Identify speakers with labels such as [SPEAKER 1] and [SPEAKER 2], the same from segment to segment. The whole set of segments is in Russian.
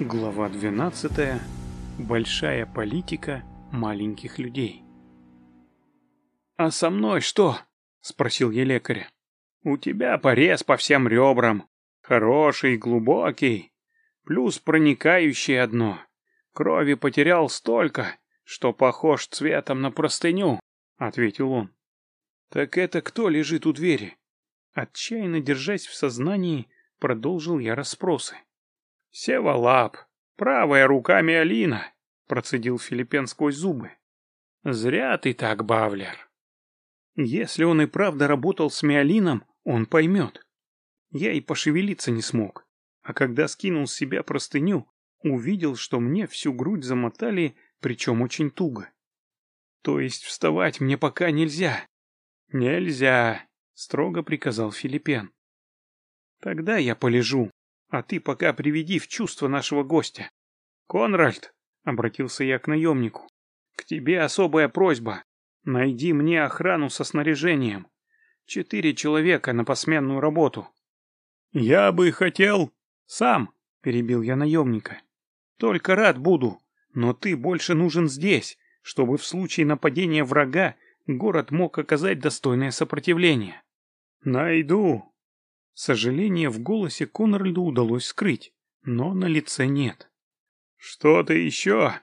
[SPEAKER 1] Глава 12. Большая политика маленьких людей. «А со мной что?» — спросил я лекаря. «У тебя порез по всем ребрам. Хороший, глубокий. Плюс проникающее одно. Крови потерял столько, что похож цветом на простыню», — ответил он. «Так это кто лежит у двери?» Отчаянно держась в сознании, продолжил я расспросы. «Севалап, правая рука Миалина», — процедил Филиппен сквозь зубы. «Зря ты так, Бавлер». Если он и правда работал с Миалином, он поймет. Я и пошевелиться не смог, а когда скинул с себя простыню, увидел, что мне всю грудь замотали, причем очень туго. То есть вставать мне пока нельзя. Нельзя, строго приказал Филиппен. Тогда я полежу, а ты пока приведи в чувство нашего гостя. Конральд, — обратился я к наемнику, — к тебе особая просьба. Найди мне охрану со снаряжением. Четыре человека на посменную работу. Я бы хотел... Сам, — перебил я наемника. Только рад буду, но ты больше нужен здесь, чтобы в случае нападения врага город мог оказать достойное сопротивление. Найду, Сожаление в голосе Конральду удалось скрыть, но на лице нет. «Что-то еще?»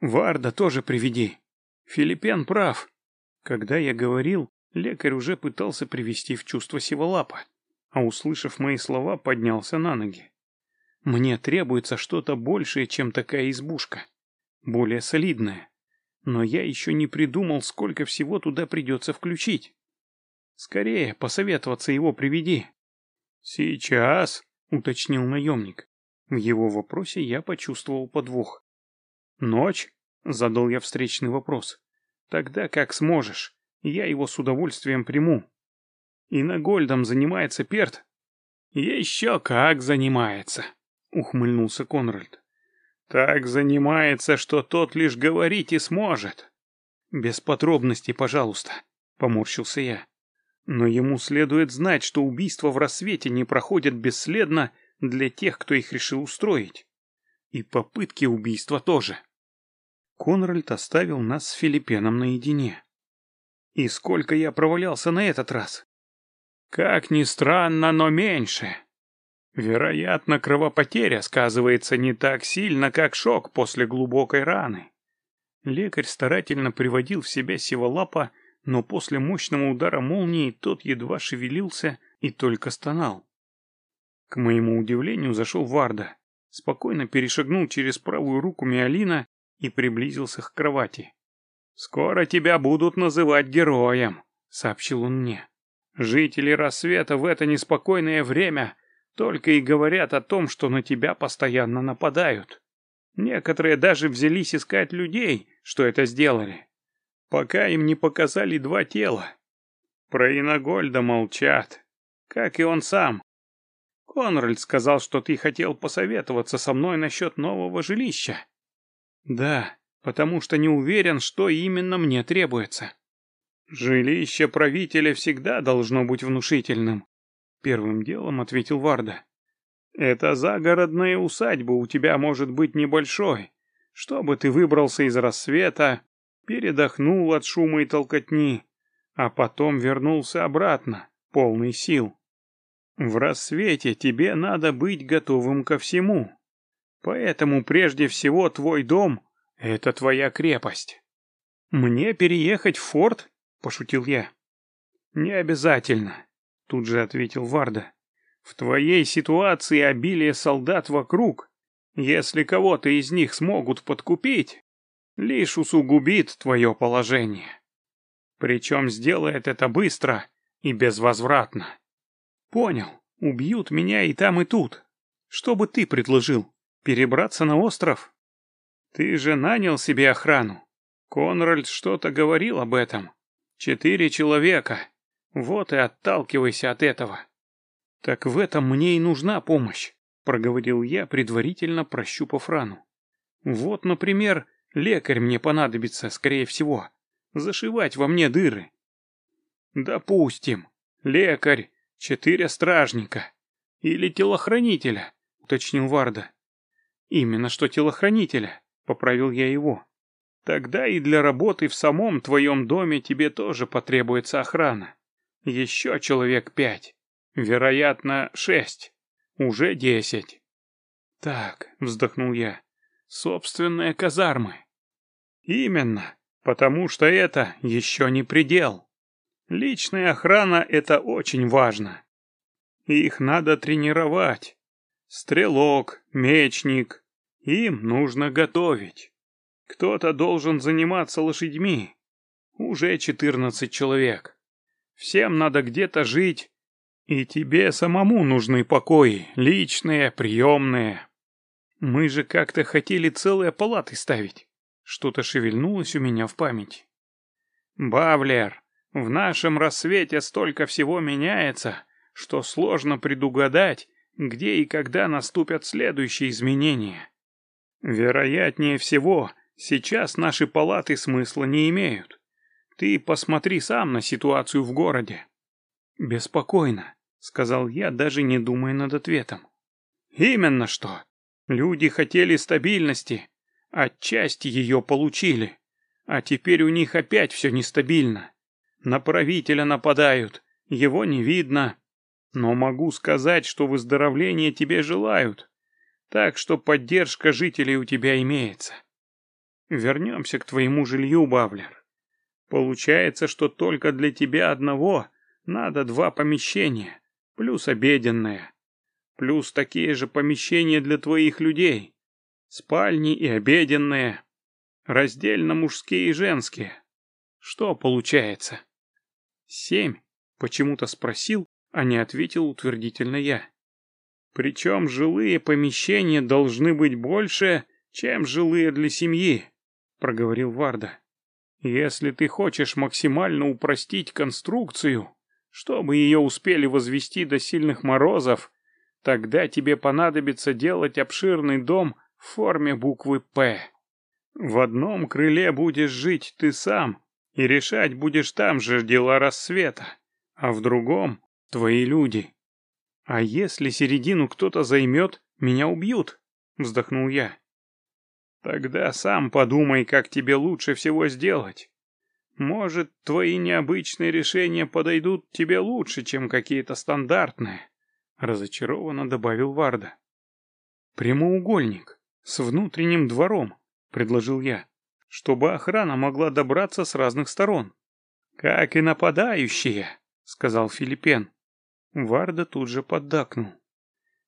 [SPEAKER 1] «Варда тоже приведи. Филиппен прав. Когда я говорил, лекарь уже пытался привести в чувство Сиволапа, а, услышав мои слова, поднялся на ноги. Мне требуется что-то большее, чем такая избушка. Более солидное. Но я еще не придумал, сколько всего туда придется включить. Скорее, посоветоваться его приведи. «Сейчас», — уточнил наемник. В его вопросе я почувствовал подвох. «Ночь?» — задал я встречный вопрос. «Тогда как сможешь. Я его с удовольствием приму». «И на Гольдом занимается Перт?» «Еще как занимается», — ухмыльнулся Конральд. «Так занимается, что тот лишь говорить и сможет». «Без подробностей, пожалуйста», — поморщился я. Но ему следует знать, что убийства в рассвете не проходят бесследно для тех, кто их решил устроить. И попытки убийства тоже. Конральд оставил нас с Филиппеном наедине. И сколько я провалялся на этот раз? Как ни странно, но меньше. Вероятно, кровопотеря сказывается не так сильно, как шок после глубокой раны. Лекарь старательно приводил в себя Сиволапа но после мощного удара молнии тот едва шевелился и только стонал. К моему удивлению зашел Варда, спокойно перешагнул через правую руку Миалина и приблизился к кровати. «Скоро тебя будут называть героем», — сообщил он мне. «Жители рассвета в это неспокойное время только и говорят о том, что на тебя постоянно нападают. Некоторые даже взялись искать людей, что это сделали пока им не показали два тела. Про Иногольда молчат, как и он сам. Конральд сказал, что ты хотел посоветоваться со мной насчет нового жилища. Да, потому что не уверен, что именно мне требуется. Жилище правителя всегда должно быть внушительным. Первым делом ответил Варда. Это загородная усадьба у тебя может быть небольшой. Чтобы ты выбрался из рассвета, передохнул от шума и толкотни, а потом вернулся обратно, полный сил. В рассвете тебе надо быть готовым ко всему. Поэтому прежде всего твой дом — это твоя крепость. Мне переехать в форт? — пошутил я. Не обязательно, — тут же ответил Варда. В твоей ситуации обилие солдат вокруг. Если кого-то из них смогут подкупить, лишь усугубит твое положение. Причем сделает это быстро и безвозвратно. Понял, убьют меня и там, и тут. Что бы ты предложил? Перебраться на остров? Ты же нанял себе охрану. Конральд что-то говорил об этом. Четыре человека. Вот и отталкивайся от этого. Так в этом мне и нужна помощь, проговорил я, предварительно прощупав рану. Вот, например, Лекарь мне понадобится, скорее всего. Зашивать во мне дыры. Допустим. Лекарь, четыре стражника. Или телохранителя, уточнил Варда. Именно что телохранителя, поправил я его. Тогда и для работы в самом твоем доме тебе тоже потребуется охрана. Еще человек пять. Вероятно, шесть. Уже десять. Так, вздохнул я. Собственные казармы. Именно, потому что это еще не предел. Личная охрана — это очень важно. Их надо тренировать. Стрелок, мечник. Им нужно готовить. Кто-то должен заниматься лошадьми. Уже четырнадцать человек. Всем надо где-то жить. И тебе самому нужны покои, личные, приемные. Мы же как-то хотели целые палаты ставить. Что-то шевельнулось у меня в памяти. Бавлер, в нашем рассвете столько всего меняется, что сложно предугадать, где и когда наступят следующие изменения. Вероятнее всего, сейчас наши палаты смысла не имеют. Ты посмотри сам на ситуацию в городе. Беспокойно, сказал я, даже не думая над ответом. Именно что. Люди хотели стабильности, отчасти ее получили, а теперь у них опять все нестабильно. На правителя нападают, его не видно. Но могу сказать, что выздоровления тебе желают. Так что поддержка жителей у тебя имеется. Вернемся к твоему жилью, Бавлер. Получается, что только для тебя одного надо два помещения, плюс обеденное, плюс такие же помещения для твоих людей, спальни и обеденные, раздельно мужские и женские. Что получается? «Семь?» — почему-то спросил, а не ответил утвердительно я. «Причем жилые помещения должны быть больше, чем жилые для семьи», — проговорил Варда. «Если ты хочешь максимально упростить конструкцию, чтобы ее успели возвести до сильных морозов, тогда тебе понадобится делать обширный дом в форме буквы «П». В одном крыле будешь жить ты сам, и решать будешь там же дела рассвета, а в другом — твои люди. А если середину кто-то займет, меня убьют, — вздохнул я. Тогда сам подумай, как тебе лучше всего сделать. Может, твои необычные решения подойдут тебе лучше, чем какие-то стандартные, — разочарованно добавил Варда. Прямоугольник с внутренним двором, — предложил я чтобы охрана могла добраться с разных сторон. «Как и нападающие», — сказал Филиппен. Варда тут же поддакнул.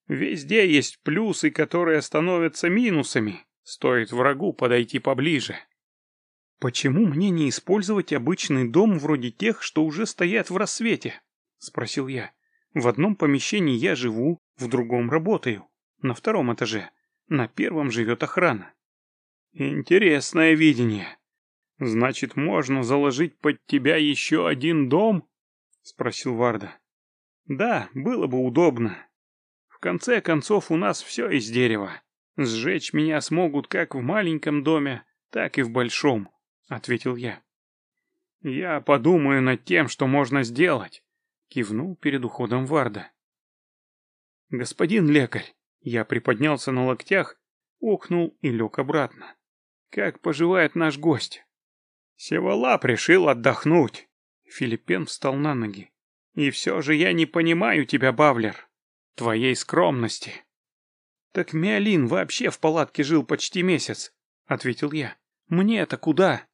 [SPEAKER 1] «Везде есть плюсы, которые становятся минусами, стоит врагу подойти поближе». «Почему мне не использовать обычный дом вроде тех, что уже стоят в рассвете?» — спросил я. «В одном помещении я живу, в другом работаю. На втором этаже. На первом живет охрана. Интересное видение. Значит, можно заложить под тебя еще один дом? Спросил Варда. Да, было бы удобно. В конце концов, у нас все из дерева. Сжечь меня смогут как в маленьком доме, так и в большом, ответил я. Я подумаю над тем, что можно сделать, кивнул перед уходом Варда. Господин лекарь, я приподнялся на локтях, охнул и лег обратно. Как поживает наш гость? Севолап решил отдохнуть. Филиппен встал на ноги. И все же я не понимаю тебя, Бавлер. Твоей скромности. Так Миолин вообще в палатке жил почти месяц, ответил я. Мне-то куда?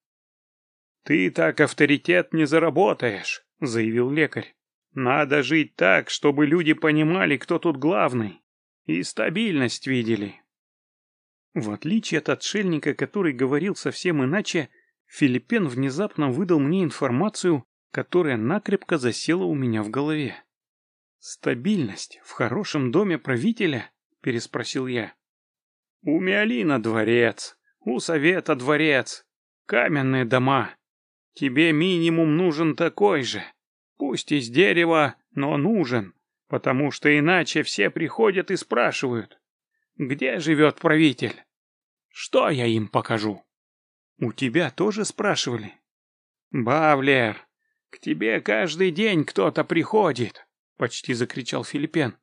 [SPEAKER 1] Ты так авторитет не заработаешь, заявил лекарь. Надо жить так, чтобы люди понимали, кто тут главный, и стабильность видели. В отличие от отшельника, который говорил совсем иначе, Филиппен внезапно выдал мне информацию, которая накрепко засела у меня в голове. «Стабильность в хорошем доме правителя?» — переспросил я. «У Миолина дворец, у Совета дворец, каменные дома. Тебе минимум нужен такой же, пусть из дерева, но нужен, потому что иначе все приходят и спрашивают, где живет правитель?» Что я им покажу? У тебя тоже спрашивали? Бавлер, к тебе каждый день кто-то приходит, почти закричал Филиппен.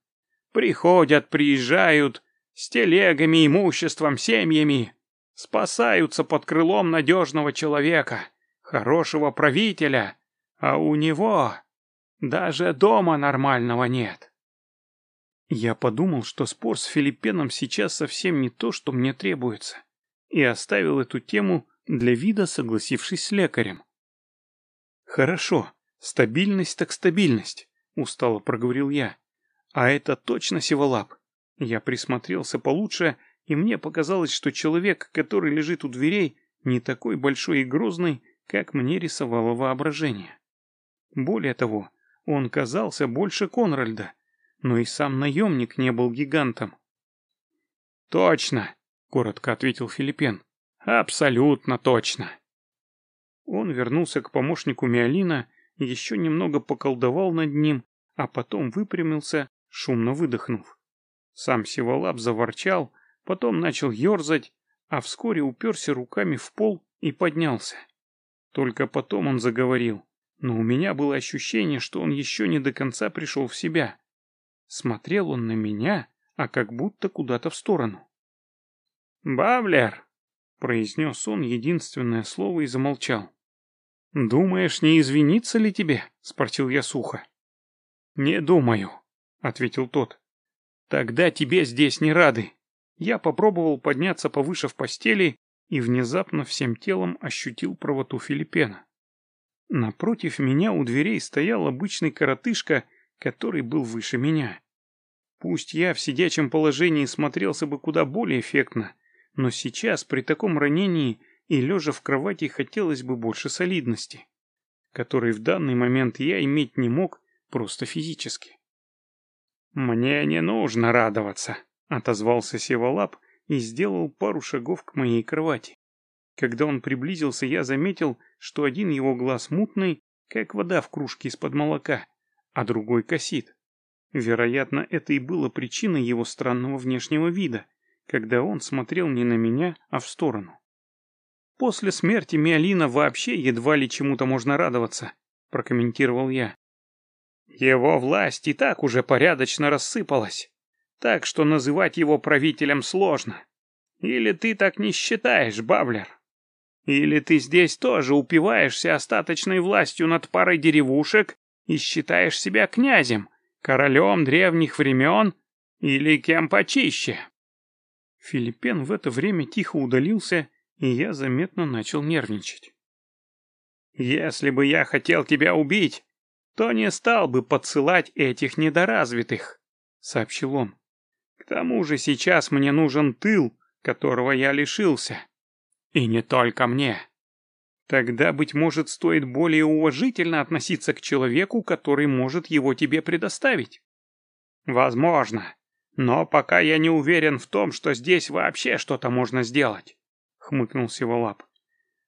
[SPEAKER 1] Приходят, приезжают, с телегами, имуществом, семьями, спасаются под крылом надежного человека, хорошего правителя, а у него даже дома нормального нет. Я подумал, что спор с Филиппеном сейчас совсем не то, что мне требуется, и оставил эту тему для вида, согласившись с лекарем. «Хорошо, стабильность так стабильность», — устало проговорил я. «А это точно сиволап?» Я присмотрелся получше, и мне показалось, что человек, который лежит у дверей, не такой большой и грозный, как мне рисовало воображение. Более того, он казался больше Конральда, но и сам наемник не был гигантом. «Точно!» — коротко ответил Филиппен. «Абсолютно точно!» Он вернулся к помощнику Миолина, еще немного поколдовал над ним, а потом выпрямился, шумно выдохнув. Сам Сиволап заворчал, потом начал ерзать, а вскоре уперся руками в пол и поднялся. Только потом он заговорил, но у меня было ощущение, что он еще не до конца пришел в себя. Смотрел он на меня, а как будто куда-то в сторону. «Бавлер!» — произнес он единственное слово и замолчал. «Думаешь, не извиниться ли тебе?» — спросил я сухо. «Не думаю», — ответил тот. «Тогда тебе здесь не рады». Я попробовал подняться повыше в постели и внезапно всем телом ощутил правоту Филиппена. Напротив меня у дверей стоял обычный коротышка, который был выше меня. Пусть я в сидячем положении смотрелся бы куда более эффектно, но сейчас при таком ранении и лежа в кровати хотелось бы больше солидности, которой в данный момент я иметь не мог просто физически. «Мне не нужно радоваться», — отозвался Севалап и сделал пару шагов к моей кровати. Когда он приблизился, я заметил, что один его глаз мутный, как вода в кружке из-под молока, а другой косит. Вероятно, это и было причиной его странного внешнего вида, когда он смотрел не на меня, а в сторону. После смерти Миолина вообще едва ли чему-то можно радоваться, прокомментировал я. Его власть и так уже порядочно рассыпалась, так что называть его правителем сложно. Или ты так не считаешь, Баблер? Или ты здесь тоже упиваешься остаточной властью над парой деревушек и считаешь себя князем, королем древних времен или кем почище?» Филиппен в это время тихо удалился и я заметно начал нервничать. «Если бы я хотел тебя убить, то не стал бы подсылать этих недоразвитых», — сообщил он. «К тому же сейчас мне нужен тыл, которого я лишился. И не только мне. Тогда, быть может, стоит более уважительно относиться к человеку, который может его тебе предоставить. Возможно, но пока я не уверен в том, что здесь вообще что-то можно сделать хмыкнул Сиволап.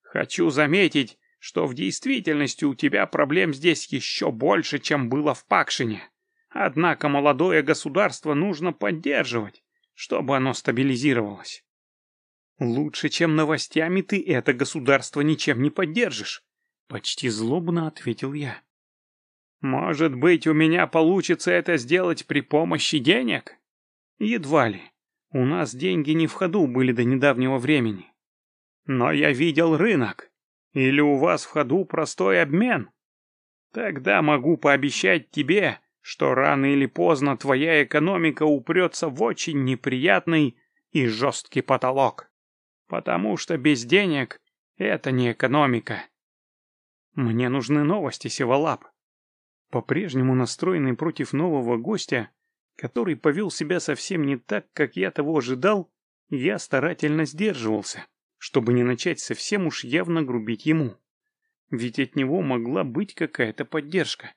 [SPEAKER 1] Хочу заметить, что в действительности у тебя проблем здесь еще больше, чем было в Пакшине. Однако молодое государство нужно поддерживать, чтобы оно стабилизировалось. Лучше, чем новостями, ты это государство ничем не поддержишь, почти злобно ответил я. Может быть, у меня получится это сделать при помощи денег? Едва ли. У нас деньги не в ходу были до недавнего времени. Но я видел рынок. Или у вас в ходу простой обмен? Тогда могу пообещать тебе, что рано или поздно твоя экономика упрется в очень неприятный и жесткий потолок. Потому что без денег это не экономика. Мне нужны новости, Севалап. По-прежнему настроенный против нового гостя, который повел себя совсем не так, как я того ожидал, я старательно сдерживался чтобы не начать совсем уж явно грубить ему. Ведь от него могла быть какая-то поддержка.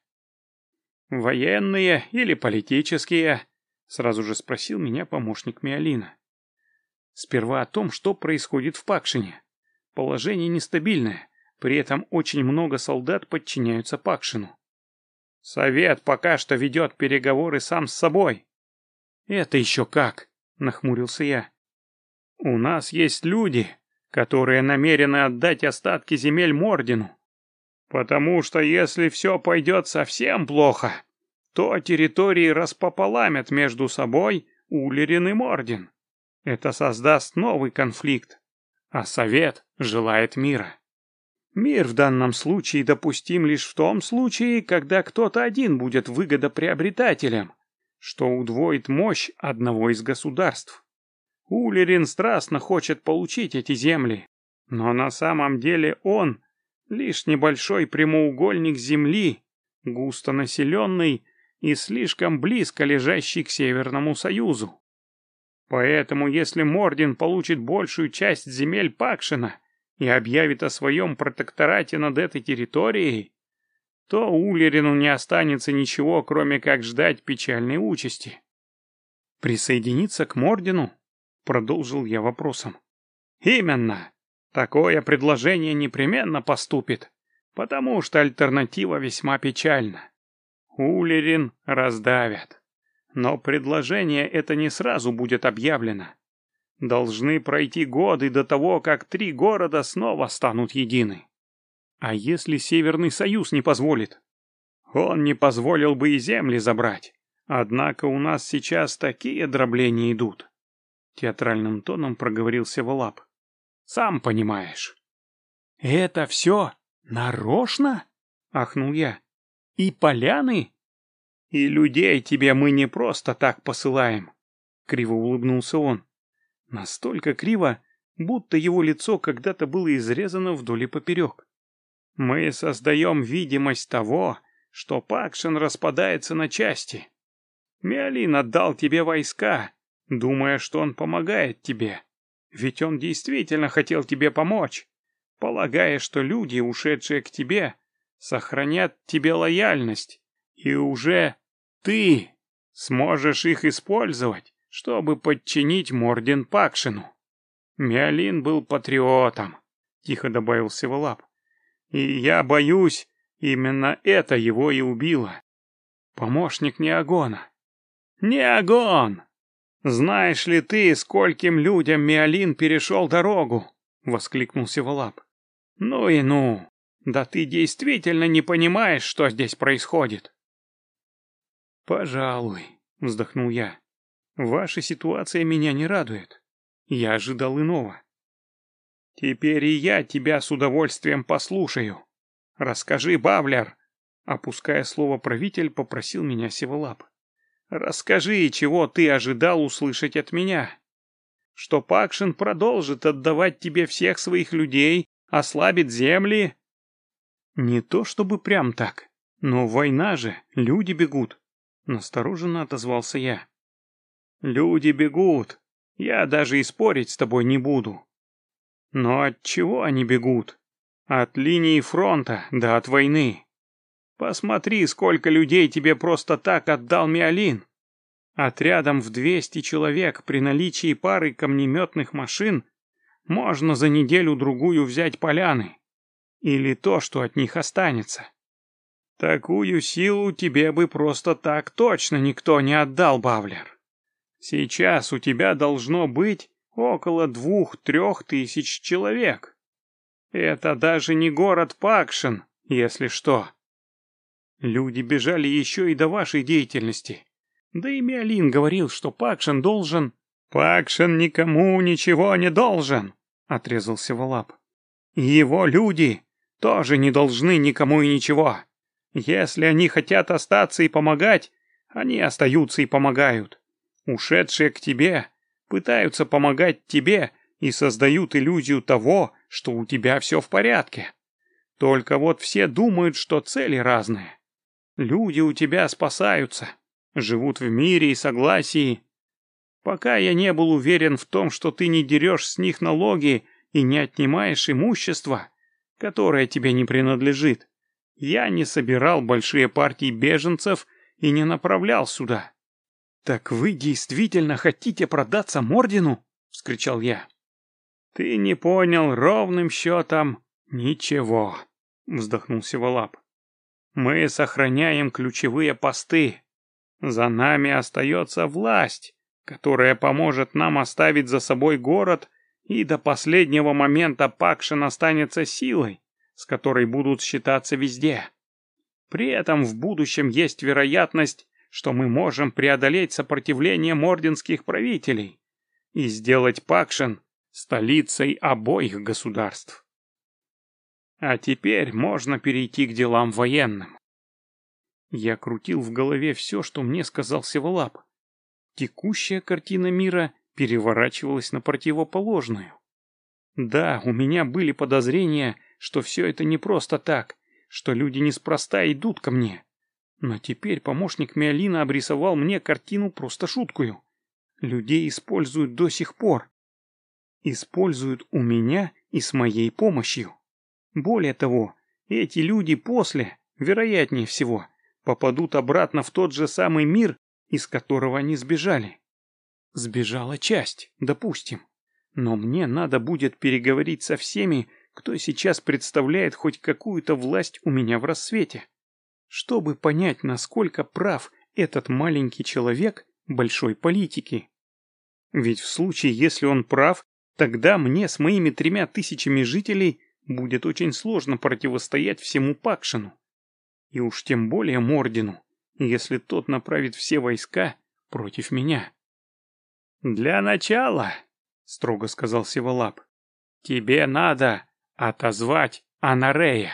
[SPEAKER 1] «Военные или политические?» — сразу же спросил меня помощник Миолина. Сперва о том, что происходит в Пакшине. Положение нестабильное, при этом очень много солдат подчиняются Пакшину. Совет пока что ведет переговоры сам с собой. Это еще как, нахмурился я. У нас есть люди, которые намерены отдать остатки земель Мордину. Потому что если все пойдет совсем плохо, то территории распополамят между собой Улерин и Мордин, Это создаст новый конфликт, а Совет желает мира. Мир в данном случае допустим лишь в том случае, когда кто-то один будет выгодоприобретателем, что удвоит мощь одного из государств. Улерин страстно хочет получить эти земли, но на самом деле он лишь небольшой прямоугольник земли, густо населенный и слишком близко лежащий к Северному Союзу. Поэтому, если Мордин получит большую часть земель Пакшина и объявит о своем протекторате над этой территорией, то Улерину не останется ничего, кроме как ждать печальной участи. «Присоединиться к Мордину?» — продолжил я вопросом. «Именно. Такое предложение непременно поступит, потому что альтернатива весьма печальна. Улерин раздавят. Но предложение это не сразу будет объявлено. Должны пройти годы до того, как три города снова станут едины. А если Северный Союз не позволит? Он не позволил бы и земли забрать. Однако у нас сейчас такие дробления идут. Театральным тоном проговорил Севолап. Сам понимаешь. Это все нарочно? Ахнул я. И поляны? И людей тебе мы не просто так посылаем. Криво улыбнулся он. Настолько криво, будто его лицо когда-то было изрезано вдоль и поперек. Мы создаем видимость того, что Пакшин распадается на части. Миолин отдал тебе войска, думая, что он помогает тебе. Ведь он действительно хотел тебе помочь, полагая, что люди, ушедшие к тебе, сохранят тебе лояльность, и уже ты сможешь их использовать, чтобы подчинить Морден Пакшину. Миолин был патриотом, тихо добавил Севолап. И я боюсь, именно это его и убило. Помощник Неагона. Неагон! Знаешь ли ты, скольким людям Миолин перешел дорогу? Воскликнул Севолап. Ну и ну! Да ты действительно не понимаешь, что здесь происходит. Пожалуй, вздохнул я. Ваша ситуация меня не радует. Я ожидал иного. Теперь и я тебя с удовольствием послушаю. Расскажи, Бавлер, опуская слово правитель, попросил меня Севолап. Расскажи, чего ты ожидал услышать от меня? Что Пакшин продолжит отдавать тебе всех своих людей, ослабит земли? Не то чтобы прям так, но война же, люди бегут. Настороженно отозвался я. Люди бегут. Я даже и спорить с тобой не буду. Но от чего они бегут? От линии фронта, да от войны. Посмотри, сколько людей тебе просто так отдал Миолин. Отрядом в 200 человек при наличии пары камнеметных машин можно за неделю-другую взять поляны. Или то, что от них останется. Такую силу тебе бы просто так точно никто не отдал, Бавлер. Сейчас у тебя должно быть около двух-трех тысяч человек. Это даже не город Пакшин, если что. Люди бежали еще и до вашей деятельности. Да и Миолин говорил, что Пакшин должен... Пакшин никому ничего не должен, отрезался Валап. Его люди тоже не должны никому и ничего. Если они хотят остаться и помогать, они остаются и помогают. Ушедшие к тебе пытаются помогать тебе и создают иллюзию того, что у тебя все в порядке. Только вот все думают, что цели разные. Люди у тебя спасаются, живут в мире и согласии. Пока я не был уверен в том, что ты не дерешь с них налоги и не отнимаешь имущество, которое тебе не принадлежит, я не собирал большие партии беженцев и не направлял сюда. «Так вы действительно хотите продаться Мордину?» — вскричал я. «Ты не понял ровным счетом ничего», — вздохнул Севолап. «Мы сохраняем ключевые посты. За нами остается власть, которая поможет нам оставить за собой город, и до последнего момента Пакшин останется силой, с которой будут считаться везде. При этом в будущем есть вероятность, что мы можем преодолеть сопротивление морденских правителей, и сделать Пакшен столицей обоих государств. А теперь можно перейти к делам военным. Я крутил в голове все, что мне сказал Севолап. Текущая картина мира переворачивалась на противоположную. Да, у меня были подозрения, что все это не просто так, что люди неспроста идут ко мне. Но теперь помощник Миолина обрисовал мне картину просто шуткую. Людей используют до сих пор. Используют у меня и с моей помощью. Более того, эти люди после, вероятнее всего, попадут обратно в тот же самый мир, из которого они сбежали. Сбежала часть, допустим. Но мне надо будет переговорить со всеми, кто сейчас представляет хоть какую-то власть у меня в рассвете. Чтобы понять, насколько прав этот маленький человек большой политики. Ведь в случае, если он прав, тогда мне с моими тремя тысячами жителей будет очень сложно противостоять всему Пакшину. И уж тем более Мордину, если тот направит все войска против меня. «Для начала», — строго сказал Севолап, — «тебе надо отозвать Анарея».